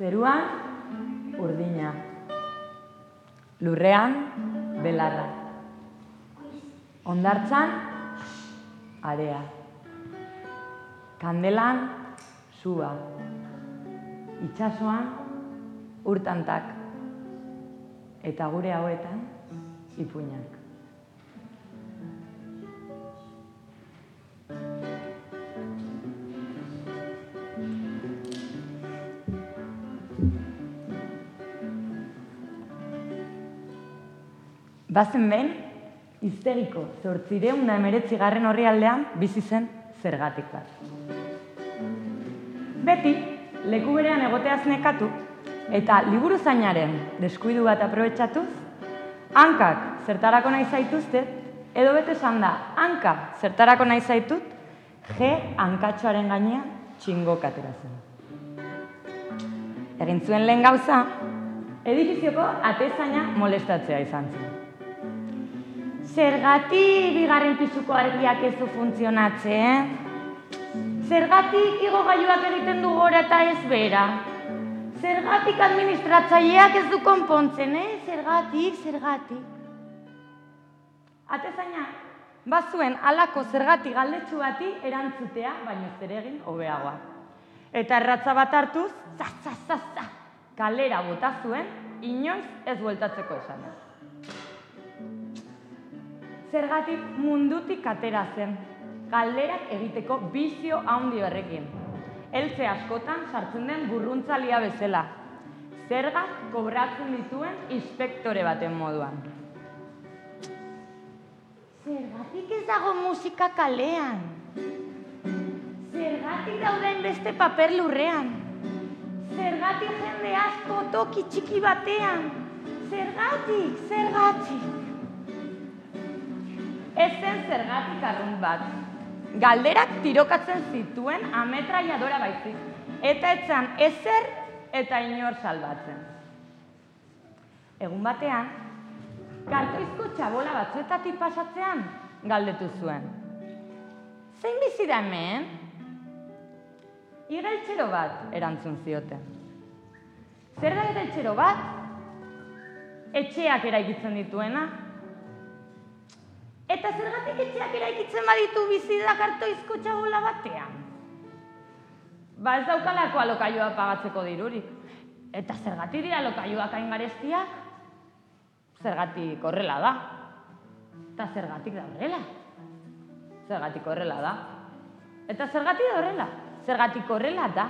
Zeruan, urdina. Lurrean, belarra. Ondartzan, area. Kandelan, sua. Itxasoan, urtantak. Eta gure hauetan, ipuinak. Bazen behin, iztegiko zortzireun da emeretzi garren horri aldean bizi zen zergatik bat. Beti, leku berean egoteaz nekatu, eta liburu zainaren deskuidu bat aprobetsatuz, hankak zertarako nahi zaituzte, edo bete esan da, hanka zertarako nahi zaitut, G hankatxoaren gainean txingo katera zen. Egin zuen lehen gauza, edifizioko atezaina molestatzea izan zen. Zergati bigarren pisuko argiak ez du funtzionatzen? Zergatik igo gaiuak egiten du gora eta ez bera? Zergatik administratzaileak ez du konpontzen, eh? Zergatik, zergatik. Atezaina, bazuen alako zergatik galdetsu bati erantzutea, baino zer egin hobeagoa. Eta erratza bat hartuz, za, za, za, za, kalera bota zuen, inoiz ez bueltatzeko esan zergatik mundutik atera zen, galderak egiteko bizio handi horrekin. Eltze askotan sartzen den burruntzalia bezala, zergak kobratzen dituen inspektore baten moduan. Zergatik ez dago musika kalean? Zergatik dauden beste paper lurrean? Zergatik jende asko toki txiki batean? Zergatik, zergatik? Ez zen zergatik arrunt bat. Galderak tirokatzen zituen ametraiadora baizik. Eta etzan ezer eta inor salbatzen. Egun batean, kartoizko txabola batzuetatik pasatzean galdetu zuen. Zein bizi da hemen? Igeltxero bat erantzun zioten. Zer da igeltxero bat? Etxeak eraikitzen dituena, Eta zergatik etxeak eraikitzen baditu bizi da kartoizko txabola batean? Ba ez daukalako alokaioa pagatzeko dirurik. Eta zergatik dira alokaioak hain garestiak? Zergatik horrela da. Eta zergatik da horrela? Zergatik horrela da. Eta zergatik da horrela? Zergatik horrela da.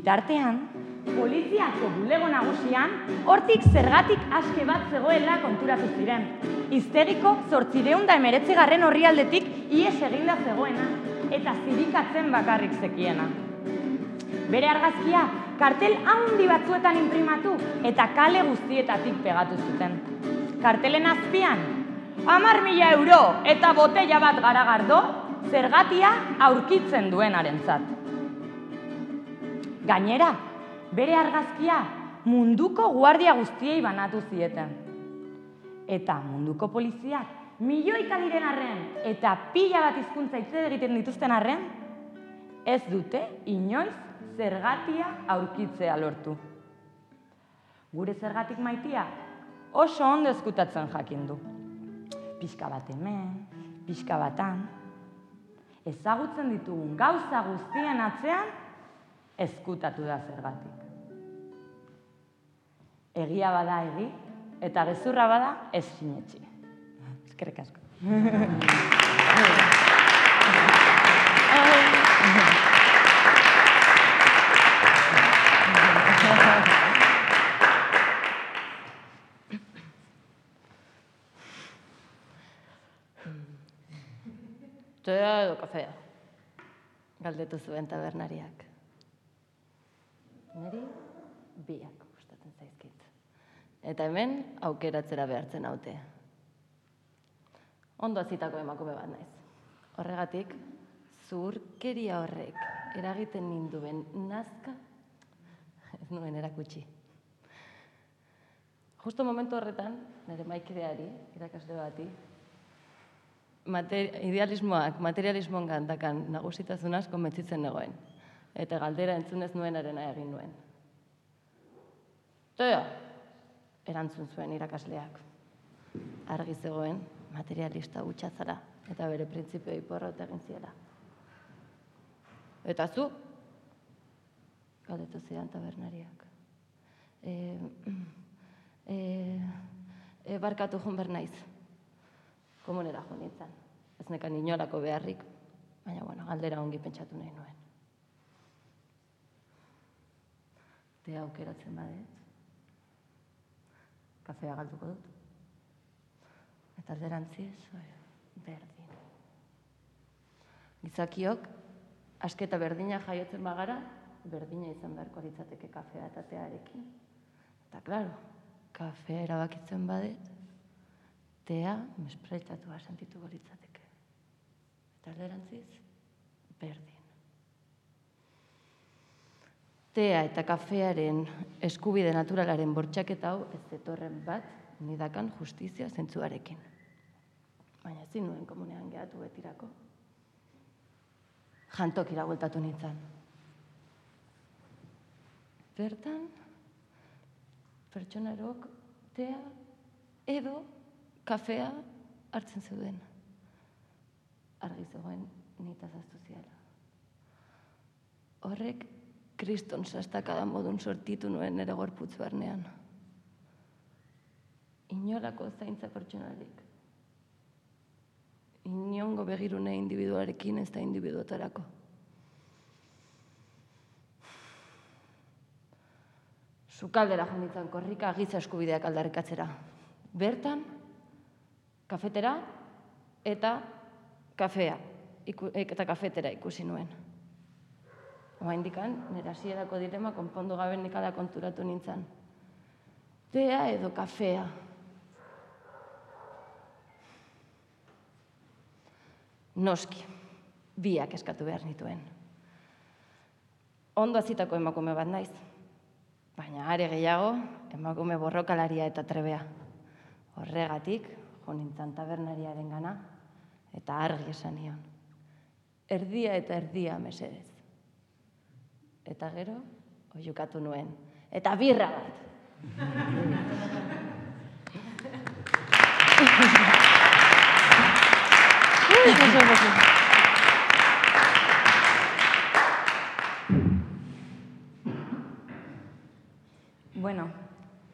Bitartean, poliziako bulego nagusian, hortik zergatik aske bat zegoela konturatu ziren. Iztegiko zortzireun da emeretzi garren horri aldetik ies eginda zegoena. eta zirikatzen bakarrik zekiena. Bere argazkia kartel handi batzuetan imprimatu eta kale guztietatik pegatu zuten. Kartelen azpian, amar mila euro eta botella bat garagardo, zergatia aurkitzen duenarentzat. Gainera, bere argazkia munduko guardia guztiei banatu zieten. Eta munduko poliziak milioika diren arren eta pila bat hizkuntza hitz egiten dituzten arren, ez dute inoiz zergatia aurkitzea lortu. Gure zergatik maitia oso ondo eskutatzen jakin du. Pixka bat hemen, pixka batan, ezagutzen ditugun gauza guztien atzean, eskutatu da zergatik. Egia bada egi, eta gezurra bada ez sinetxi. Eskerrik asko. Tea edo kafea. Galdetu zuen tabernariak. Neri biak gustatzen zaizkit. Eta hemen aukeratzera behartzen haute. Ondo azitako emakume bat naiz. Horregatik, zurkeria horrek eragiten ninduen nazka ez nuen erakutsi. Justo momentu horretan, nire maikideari, irakasle bati, mater, idealismoak, materialismoan gantakan nagusitazunaz konbentzitzen negoen. Eta galdera entzunez nuenarena egin nuen. Toa, erantzun zuen irakasleak. Argi zegoen, materialista hutsa zara, eta bere printzipio porrot egin ziela. Eta zu? Galdetu zidan tabernariak. E, e, e, barkatu joan behar naiz. Komunera jo nintzen. Ez nekan inolako beharrik, baina bueno, galdera ongi pentsatu nahi nuen. Te aukeratzen badet, kafea galduko dut. Eta alderantziz, berdin. Gizakiok, asketa berdina jaiotzen bagara, berdina izan beharko litzateke kafea eta tearekin. Eta, klaro, kafea erabakitzen badet, tea mespreitatua sentituko litzateke. Eta alderantziz, berdin. Tea eta kafearen eskubide naturalaren bortxaketa hau ez zetorren bat nidakan justizia zentzuarekin. Baina ezin nuen komunean gehatu betirako. Jantokira bueltatu nintzen. Bertan, pertsonarok tea edo kafea hartzen zeuden. Argi zegoen nita zaztu ziala. Horrek kriston sastakada modun sortitu nuen nere gorputz barnean. Inolako zaintza pertsonalik. Inongo begirune individuarekin ez da individuatarako. Sukaldera jonditzen korrika giza eskubideak aldarrikatzera. Bertan, kafetera eta kafea, iku, eta kafetera ikusi nuen. Oa indikan, nera hasierako dilema konpondu gabe nikala konturatu nintzen. Tea edo kafea. Noski, biak eskatu behar nituen. Ondo azitako emakume bat naiz. Baina are gehiago, emakume borrokalaria eta trebea. Horregatik, jo nintzen tabernariaren gana, eta argi esan nion. Erdia eta erdia mesedez. Eta gero, oiukatu nuen. Eta birra bat. Bueno,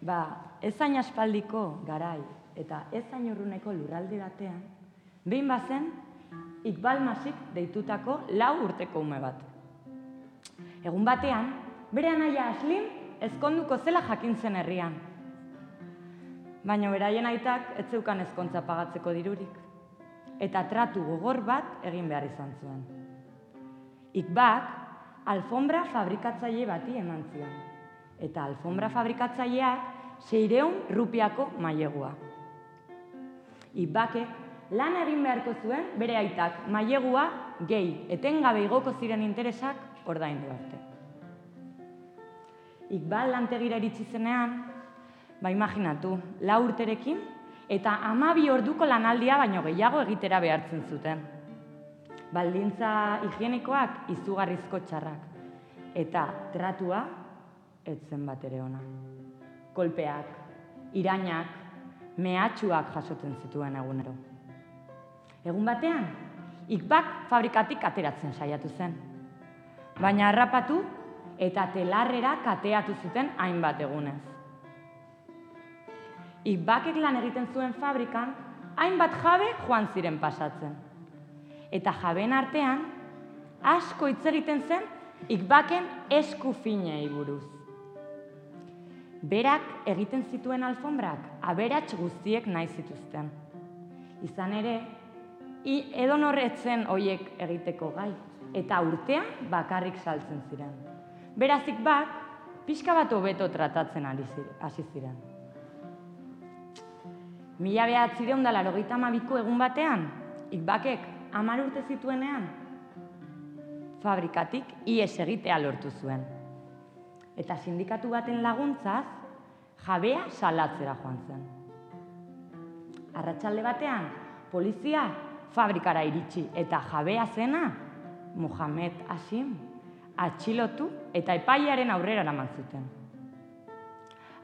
ba, ezain aspaldiko garai eta ezain urruneko lurralde batean, behin bazen, Iqbal Masik deitutako lau urteko ume bat. Egun batean, bere anaia Aslin ezkonduko zela jakintzen herrian. Baina beraien aitak ez zeukan ezkontza pagatzeko dirurik. Eta tratu gogor bat egin behar izan zuen. Ikbak, alfombra fabrikatzaile bati eman zion. Eta alfombra fabrikatzaileak seireun rupiako mailegua. Ibake lan egin beharko zuen bere aitak mailegua gehi etengabe igoko ziren interesak ordaindu arte. Ikbal lantegira iritsi zenean, ba imaginatu, lau urterekin eta amabi orduko lanaldia baino gehiago egitera behartzen zuten. Baldintza higienikoak izugarrizko txarrak eta tratua etzen bat ere ona. Kolpeak, irainak, mehatxuak jasotzen zituen egunero. Egun batean, ikbak fabrikatik ateratzen saiatu zen. Baina harrapatu eta telarrera kateatu zuten hainbat egunez. Ikbakek lan egiten zuen fabrikan, hainbat jabe joan ziren pasatzen. Eta jabeen artean, asko hitz egiten zen ikbaken esku finei buruz. Berak egiten zituen alfombrak, aberats guztiek nahi zituzten. Izan ere, i edo norretzen hoiek egiteko gai, eta urtean bakarrik saltzen ziren. Berazik bat, pixka bat hobeto tratatzen hasi ziren. Mila behat zireun da larogeita egun batean, ikbakek amar urte zituenean, fabrikatik ies egitea lortu zuen. Eta sindikatu baten laguntzaz, jabea salatzera joan zen. Arratsalde batean, polizia fabrikara iritsi eta jabea zena, Muhammed Asim, atxilotu eta epailearen aurrera eraman zuten.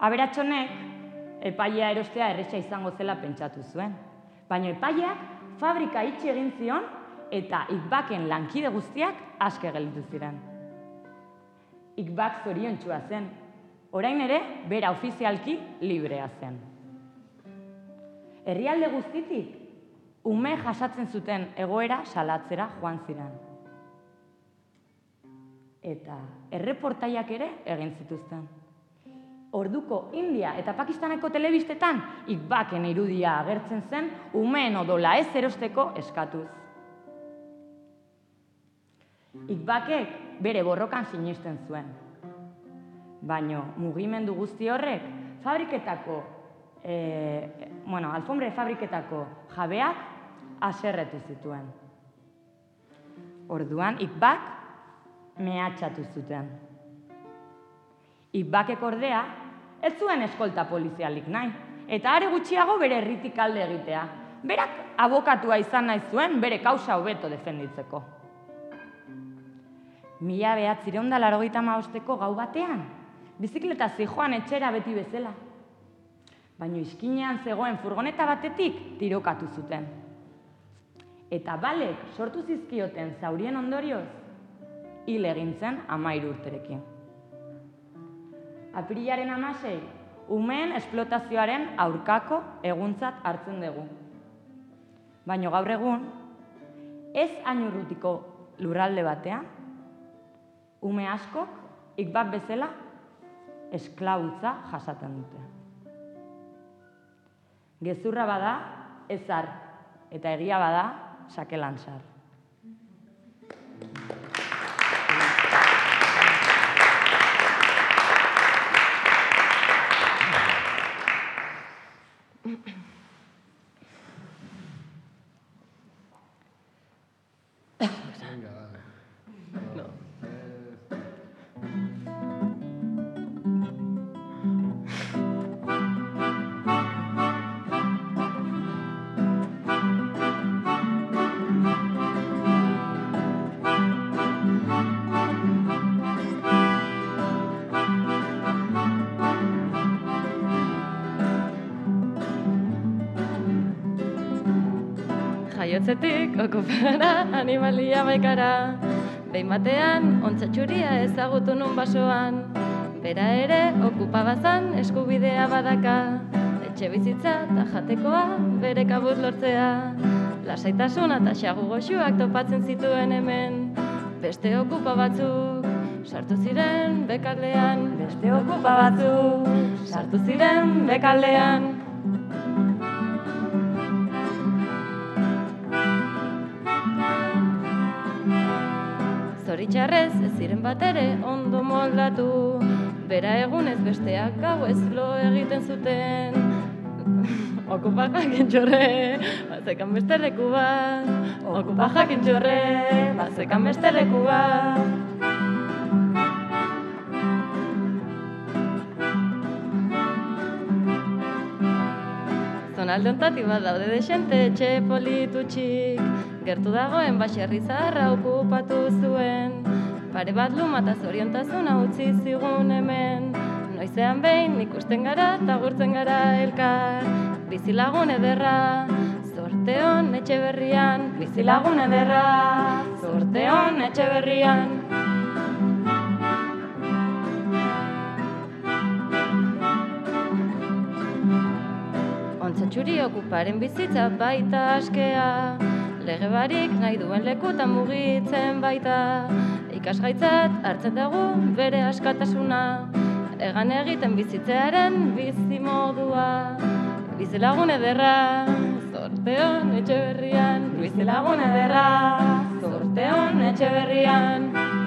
Aberatsonek epailea erostea erresa izango zela pentsatu zuen, baina epaileak fabrika itxi egin zion eta ikbaken lankide guztiak aske gelditu ziren. Ikbak zoriontsua zen, orain ere bera ofizialki librea zen. Herrialde guztitik ume jasatzen zuten egoera salatzera joan ziren eta erreportaiak ere egin zituzten. Orduko India eta Pakistaneko telebistetan ikbaken irudia agertzen zen umeen odola ez erosteko eskatuz. Ikbakek bere borrokan sinisten zuen. Baino mugimendu guzti horrek fabriketako e, bueno, alfombre fabriketako jabeak aserretu zituen. Orduan, ikbak mehatxatu zuten. Ibakek ordea, ez zuen eskolta polizialik nahi, eta are gutxiago bere erritik alde egitea. Berak abokatua izan nahi zuen bere kausa hobeto defenditzeko. Mila behat zireunda laro maosteko gau batean, bizikleta zijoan etxera beti bezala. Baina iskinean zegoen furgoneta batetik tirokatu zuten. Eta balek sortu zizkioten zaurien ondorioz, hil egin zen amairu urterekin. Apirilaren amasei, umeen esplotazioaren aurkako eguntzat hartzen dugu. Baina gaur egun, ez ainurrutiko lurralde batean, ume askok, ikbat bezala, esklautza jasaten dute. Gezurra bada, ezar, eta egia bada, sakelan sar. Okupara animalia baikara. Behin batean, ontsatxuria ezagutu nun basoan. Bera ere, okupa bazan eskubidea badaka. Etxe bizitza eta jatekoa bere kabuz lortzea. Lasaitasuna eta xagu goxuak topatzen zituen hemen. Beste okupa batzuk, sartu ziren bekaldean. Beste okupa batzuk, sartu ziren bekaldean. Zoritxarrez ez ziren bat ere ondo moldatu, bera egunez besteak gauez lo egiten zuten. Okupa jakin txorre, bazekan beste leku bat. Okupa jakin txorre, bazekan beste leku bat. Zonalde ontatik bat daude desente etxe politutxik, gertu dagoen baserri zaharra okupatu zuen. Pare bat lumata zoriontasuna utzi zigun hemen, noizean behin ikusten gara eta gurtzen gara elkar. Bizilagun ederra, zorteon etxe berrian, bizilagun ederra, zorteon etxe berrian. Ontsa txuri okuparen bizitza baita askea, lege barik nahi duen lekutan mugitzen baita, ikasgaitzat hartzen dugu bere askatasuna, egan egiten bizitzearen bizi modua. Bizilagun ederra, zorteon etxe berrian, bizilagun ederra, zorteon etxe berrian.